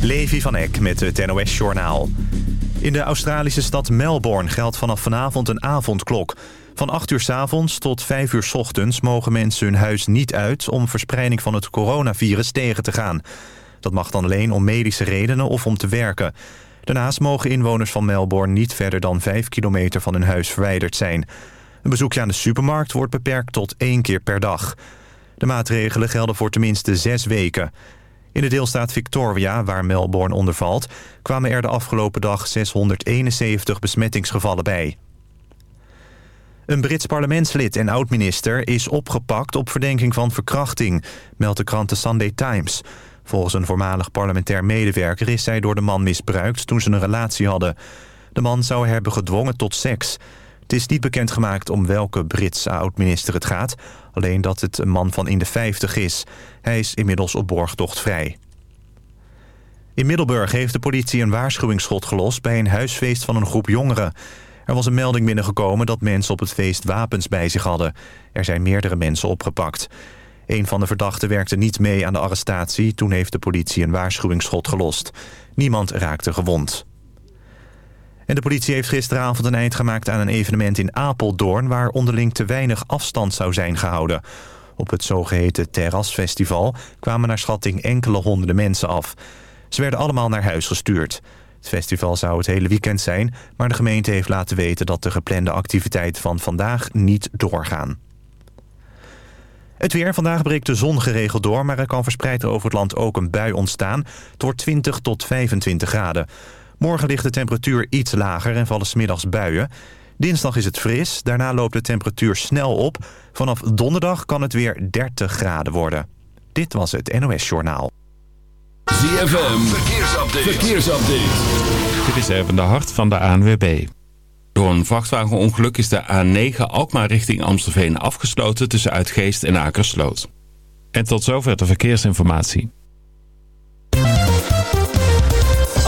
Levi van Eck met het NOS-journaal. In de Australische stad Melbourne geldt vanaf vanavond een avondklok. Van 8 uur s avonds tot 5 uur s ochtends mogen mensen hun huis niet uit... om verspreiding van het coronavirus tegen te gaan. Dat mag dan alleen om medische redenen of om te werken. Daarnaast mogen inwoners van Melbourne niet verder dan 5 kilometer van hun huis verwijderd zijn. Een bezoekje aan de supermarkt wordt beperkt tot één keer per dag. De maatregelen gelden voor tenminste zes weken. In de deelstaat Victoria, waar Melbourne onder valt... kwamen er de afgelopen dag 671 besmettingsgevallen bij. Een Brits parlementslid en oud-minister is opgepakt op verdenking van verkrachting, meldt de krant The Sunday Times. Volgens een voormalig parlementair medewerker is zij door de man misbruikt toen ze een relatie hadden. De man zou hebben gedwongen tot seks. Het is niet bekendgemaakt om welke Britse oud-minister het gaat. Alleen dat het een man van in de 50 is. Hij is inmiddels op borgtocht vrij. In Middelburg heeft de politie een waarschuwingsschot gelost... bij een huisfeest van een groep jongeren. Er was een melding binnengekomen dat mensen op het feest wapens bij zich hadden. Er zijn meerdere mensen opgepakt. Een van de verdachten werkte niet mee aan de arrestatie. Toen heeft de politie een waarschuwingsschot gelost. Niemand raakte gewond. En de politie heeft gisteravond een eind gemaakt aan een evenement in Apeldoorn... waar onderling te weinig afstand zou zijn gehouden. Op het zogeheten terrasfestival kwamen naar schatting enkele honderden mensen af. Ze werden allemaal naar huis gestuurd. Het festival zou het hele weekend zijn... maar de gemeente heeft laten weten dat de geplande activiteiten van vandaag niet doorgaan. Het weer. Vandaag breekt de zon geregeld door... maar er kan verspreid over het land ook een bui ontstaan. Het wordt 20 tot 25 graden. Morgen ligt de temperatuur iets lager en vallen smiddags buien. Dinsdag is het fris, daarna loopt de temperatuur snel op. Vanaf donderdag kan het weer 30 graden worden. Dit was het NOS Journaal. ZFM, verkeersupdate. verkeersupdate. Dit is even de hart van de ANWB. Door een vrachtwagenongeluk is de A9 Alkmaar richting Amstelveen afgesloten tussen Uitgeest en Akersloot. En tot zover de verkeersinformatie.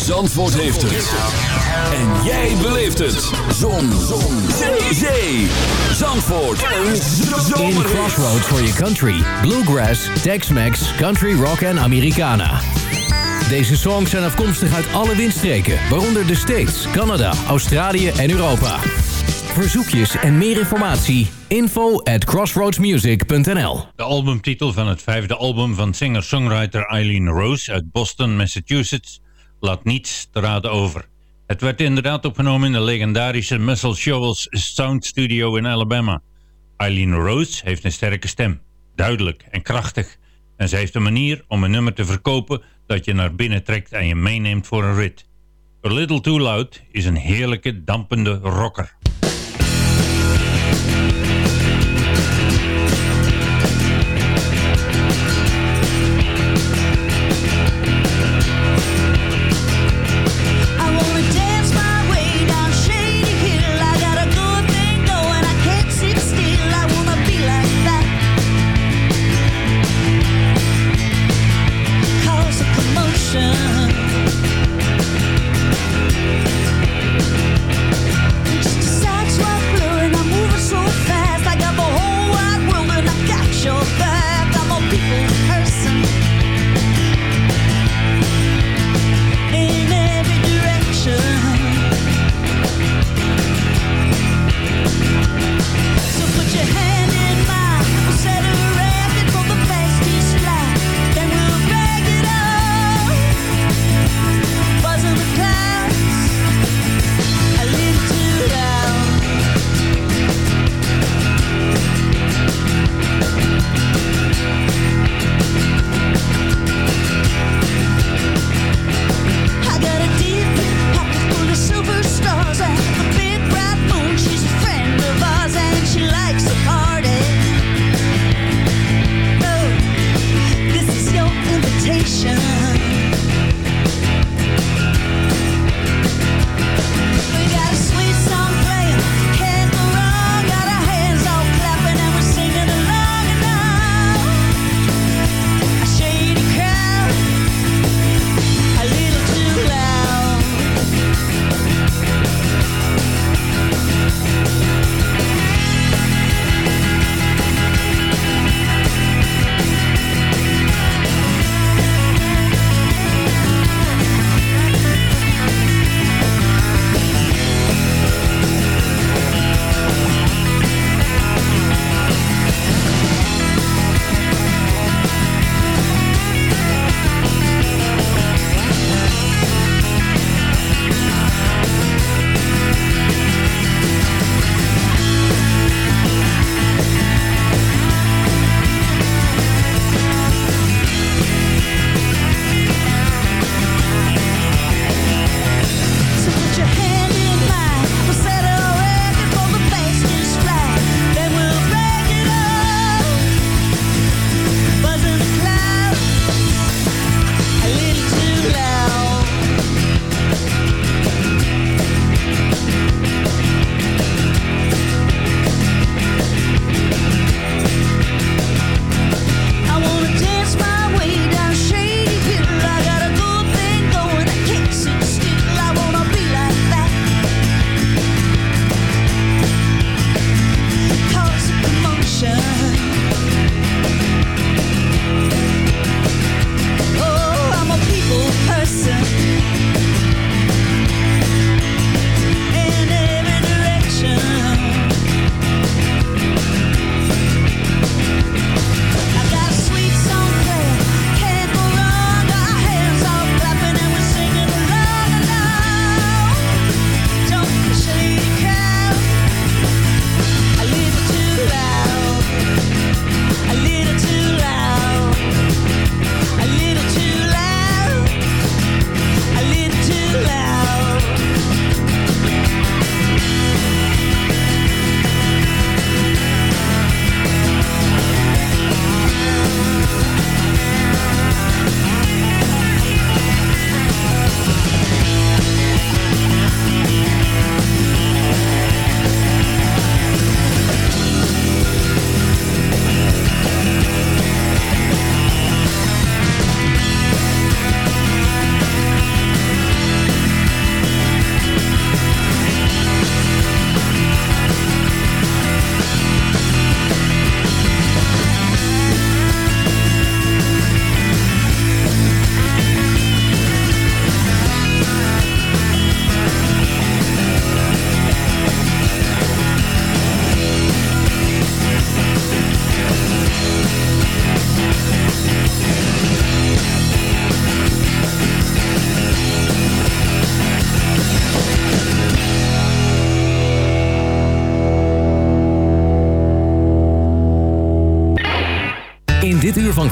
Zandvoort heeft het. En jij beleeft het. Zon. Zon. Zee. Zee. Zandvoort. In Crossroads for your country. Bluegrass, Tex-Mex, Country Rock en Americana. Deze songs zijn afkomstig uit alle windstreken, waaronder de States, Canada, Australië en Europa. Verzoekjes en meer informatie, info at crossroadsmusic.nl De albumtitel van het vijfde album van singer-songwriter Eileen Rose uit Boston, Massachusetts, laat niets te raden over. Het werd inderdaad opgenomen in de legendarische Muscle Shoals Sound Studio in Alabama. Eileen Rose heeft een sterke stem, duidelijk en krachtig. En ze heeft een manier om een nummer te verkopen dat je naar binnen trekt en je meeneemt voor een rit. A Little Too Loud is een heerlijke, dampende rocker.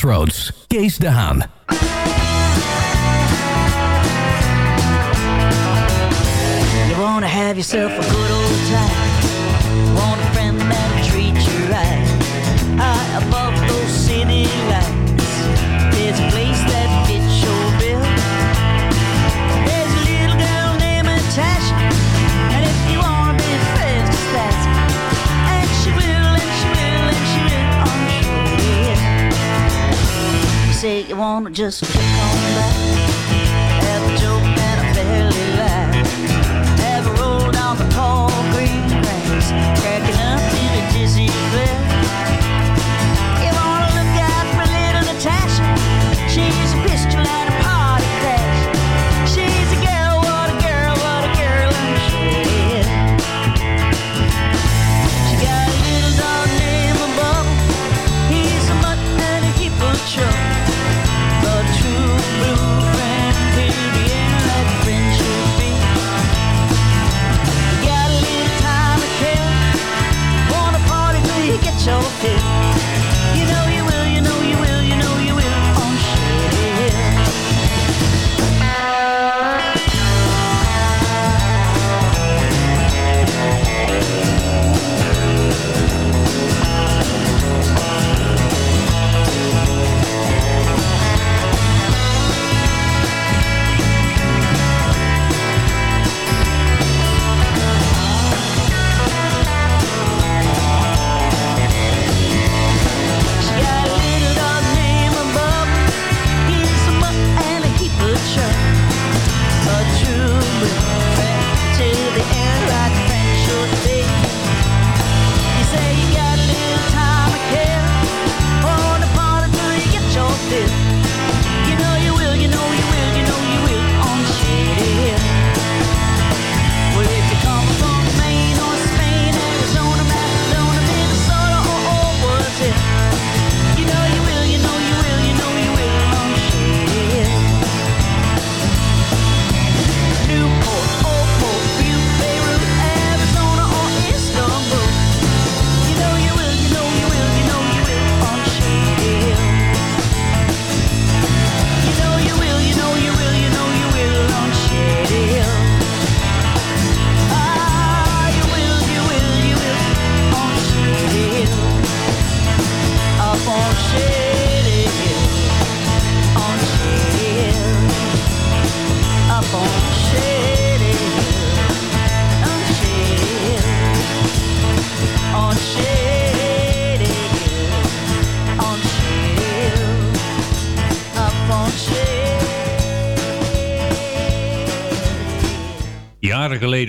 Crossroads. Kees de Haan. You wanna have yourself a good old time. Want a friend that say you wanna just kick on back. Have a joke and a belly laugh. Have a roll down the tall green grass, cracking up in a dizzy glare.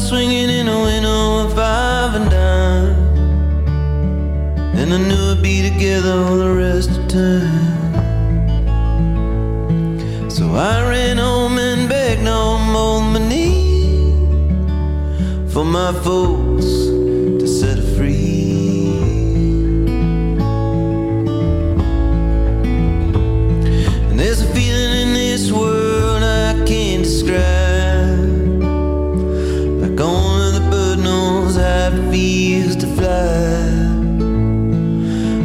Guitar swinging in a window of five and dime. And I knew I'd be together all the rest of time. So I ran home and begged on both my knees for my folks to set her free. And there's a feeling in this world I can't describe. It feels to fly.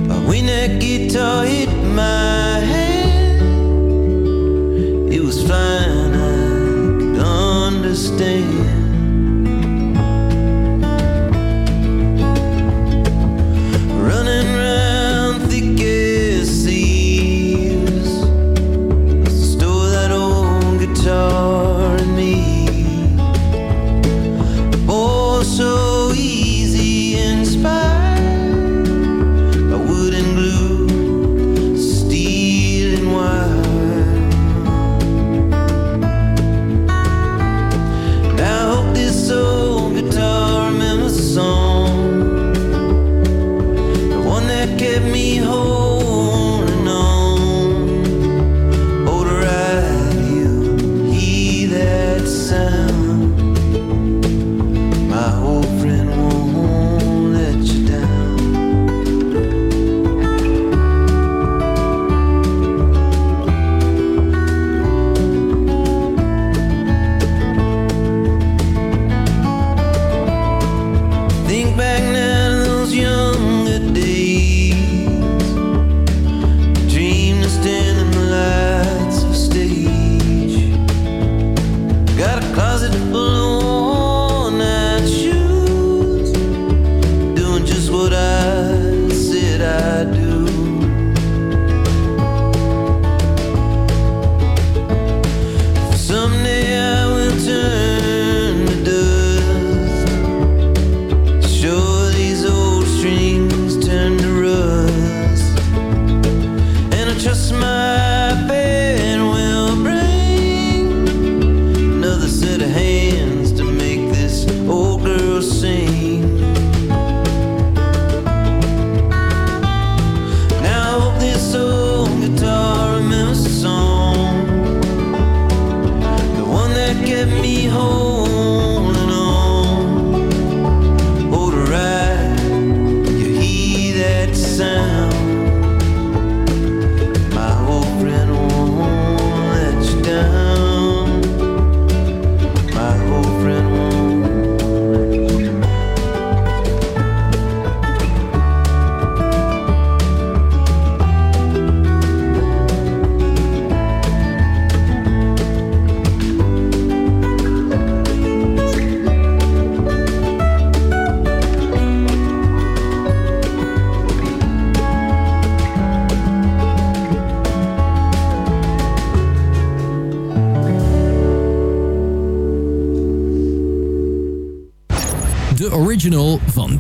But when that guitar hit my hand, it was fine, I could understand.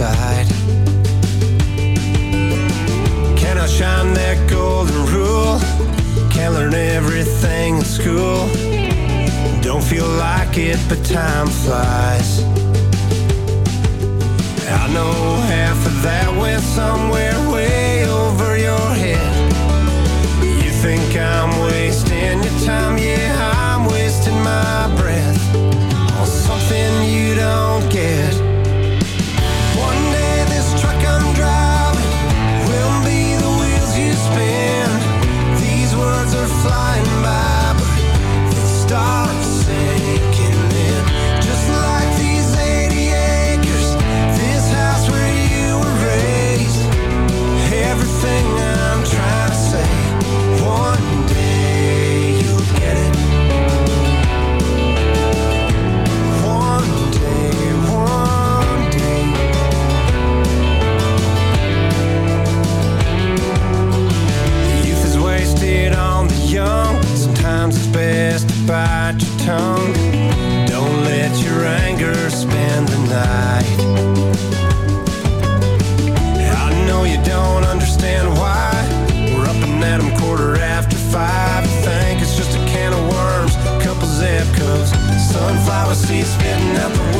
outside Can I shine that golden rule? Can't learn everything in school. Don't feel like it, but time flies. I know half of that went somewhere where policies spitting out the window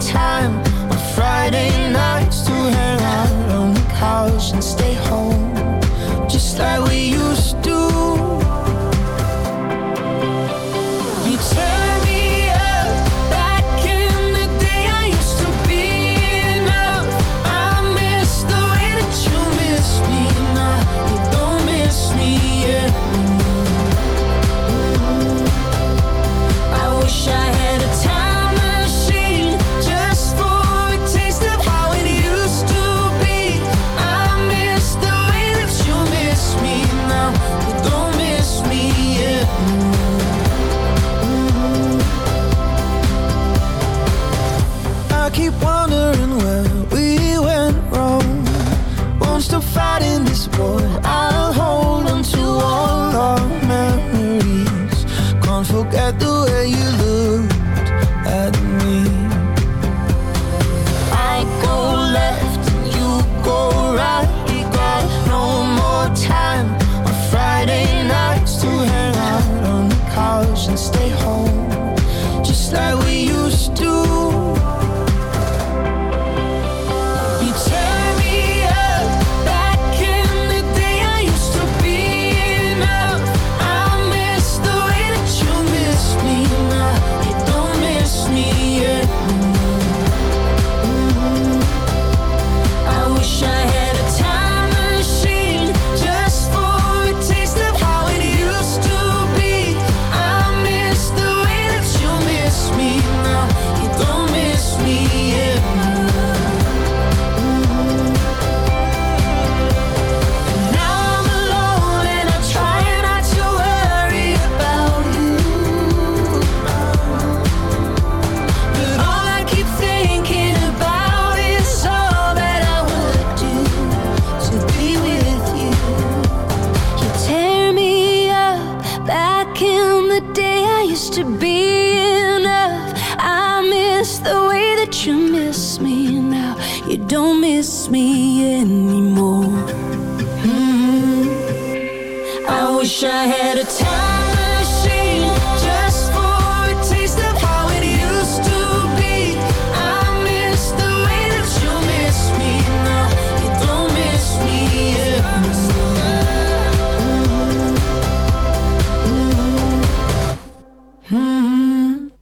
time on Friday nights.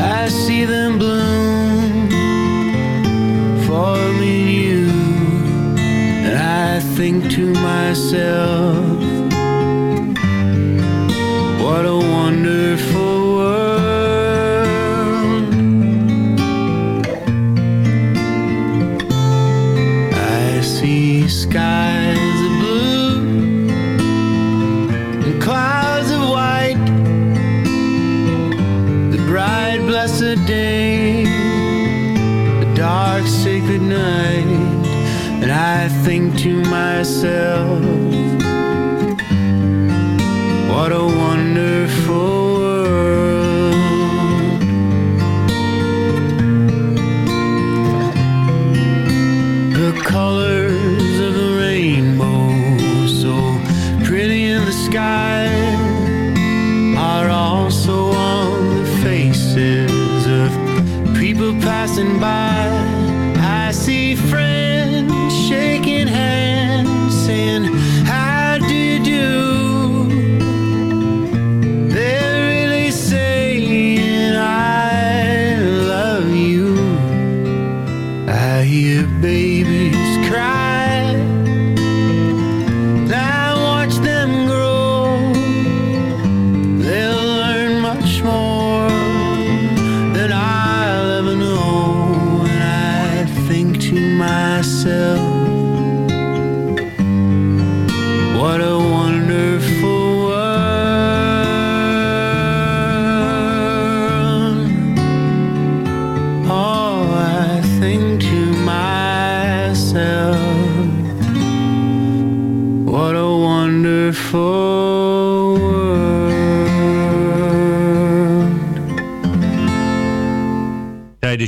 I see them bloom forming I think to myself what a myself.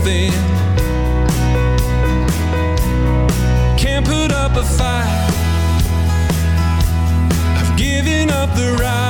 Is razor thin. Can't put up a fight. I've given up the right.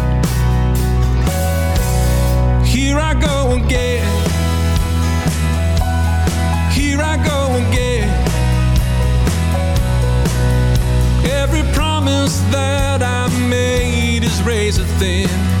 that I made is razor thin.